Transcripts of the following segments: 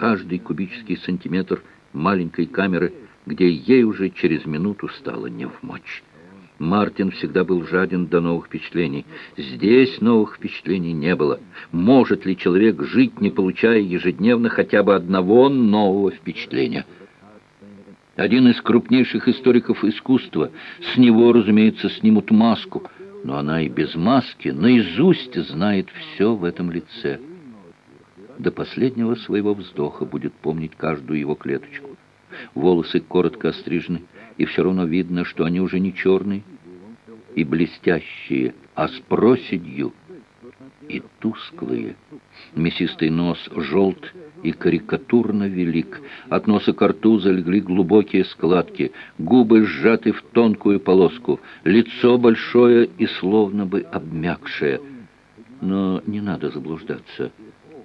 каждый кубический сантиметр маленькой камеры, где ей уже через минуту стало не в мочь. Мартин всегда был жаден до новых впечатлений. Здесь новых впечатлений не было. Может ли человек жить, не получая ежедневно хотя бы одного нового впечатления? Один из крупнейших историков искусства. С него, разумеется, снимут маску. Но она и без маски наизусть знает все в этом лице. До последнего своего вздоха будет помнить каждую его клеточку. Волосы коротко острижены, и все равно видно, что они уже не черные и блестящие, а с проседью и тусклые. Мясистый нос желт и карикатурно велик. От носа к рту залегли глубокие складки, губы сжаты в тонкую полоску, лицо большое и словно бы обмякшее. Но не надо заблуждаться.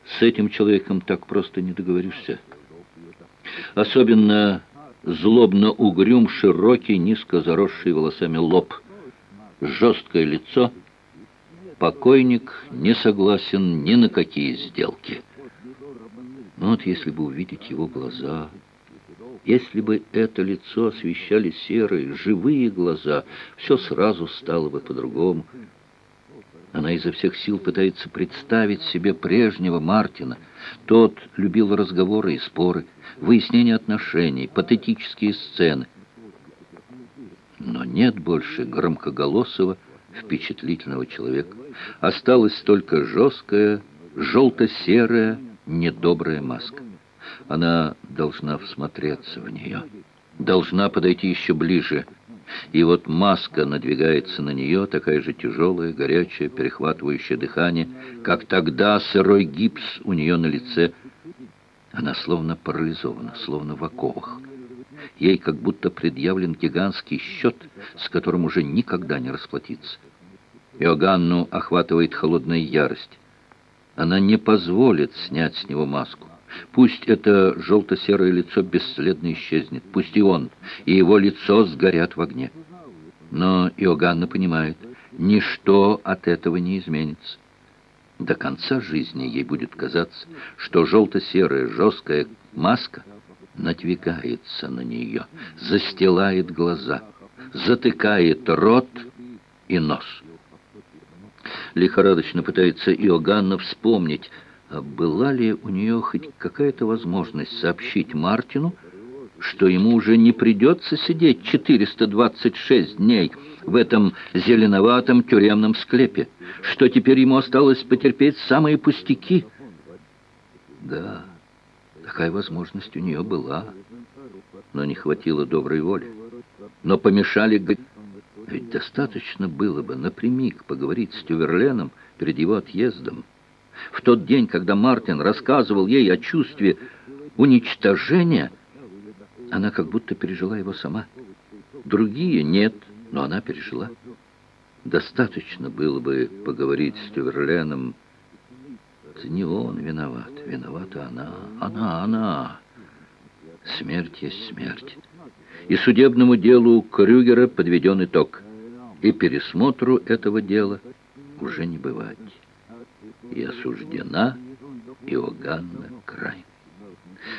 С этим человеком так просто не договоришься. Особенно злобно угрюм широкий, низко заросший волосами лоб. Жесткое лицо. Покойник не согласен ни на какие сделки. Но вот если бы увидеть его глаза, если бы это лицо освещали серые, живые глаза, все сразу стало бы по-другому. Она изо всех сил пытается представить себе прежнего Мартина. Тот любил разговоры и споры, выяснение отношений, патетические сцены. Но нет больше громкоголосого, впечатлительного человека. Осталась только жесткая, желто-серая, недобрая маска. Она должна всмотреться в нее, должна подойти еще ближе, и вот маска надвигается на нее, такая же тяжелая, горячая, перехватывающая дыхание, как тогда сырой гипс у нее на лице. Она словно парализована, словно в оковах. Ей как будто предъявлен гигантский счет, с которым уже никогда не расплатиться. Иоганну охватывает холодная ярость. Она не позволит снять с него маску. Пусть это желто-серое лицо бесследно исчезнет, пусть и он, и его лицо сгорят в огне. Но Иоганна понимает, ничто от этого не изменится. До конца жизни ей будет казаться, что желто-серая жесткая маска надвигается на нее, застилает глаза, затыкает рот и нос. Лихорадочно пытается Иоганна вспомнить, была ли у нее хоть какая-то возможность сообщить Мартину, что ему уже не придется сидеть 426 дней в этом зеленоватом тюремном склепе, что теперь ему осталось потерпеть самые пустяки. Да, такая возможность у нее была, но не хватило доброй воли. Но помешали... Ведь достаточно было бы напрямик поговорить с Тюверленом перед его отъездом. В тот день, когда Мартин рассказывал ей о чувстве уничтожения, она как будто пережила его сама. Другие нет, но она пережила. Достаточно было бы поговорить с Тюверленом. Это не он виноват, виновата она, она, она. Смерть есть смерть. И судебному делу Крюгера подведен итог. И пересмотру этого дела уже не бывать и осуждена Иоганна Край.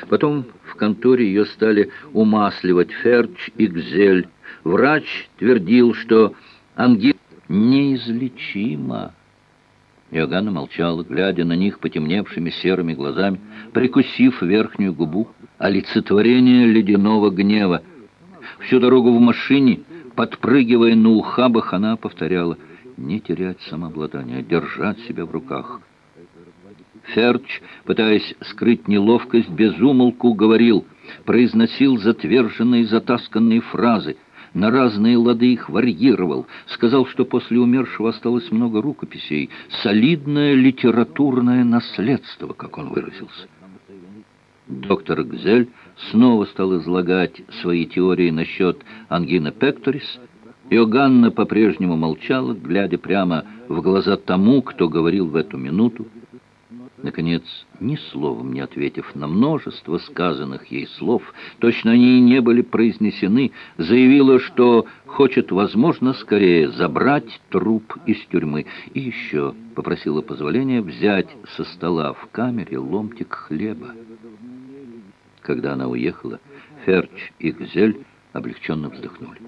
Потом в конторе ее стали умасливать Ферч и Гзель. Врач твердил, что ангина неизлечима. Иоганна молчала, глядя на них потемневшими серыми глазами, прикусив верхнюю губу, олицетворение ледяного гнева. Всю дорогу в машине, подпрыгивая на ухабах, она повторяла — не терять самообладание, держать себя в руках. Ферч, пытаясь скрыть неловкость, безумолку говорил, произносил затверженные затасканные фразы, на разные лады их варьировал, сказал, что после умершего осталось много рукописей, солидное литературное наследство, как он выразился. Доктор Гзель снова стал излагать свои теории насчет ангина пекторис, Иоганна по-прежнему молчала, глядя прямо в глаза тому, кто говорил в эту минуту. Наконец, ни словом не ответив на множество сказанных ей слов, точно они и не были произнесены, заявила, что хочет, возможно, скорее забрать труп из тюрьмы. И еще попросила позволения взять со стола в камере ломтик хлеба. Когда она уехала, Ферч и Гзель облегченно вздохнули.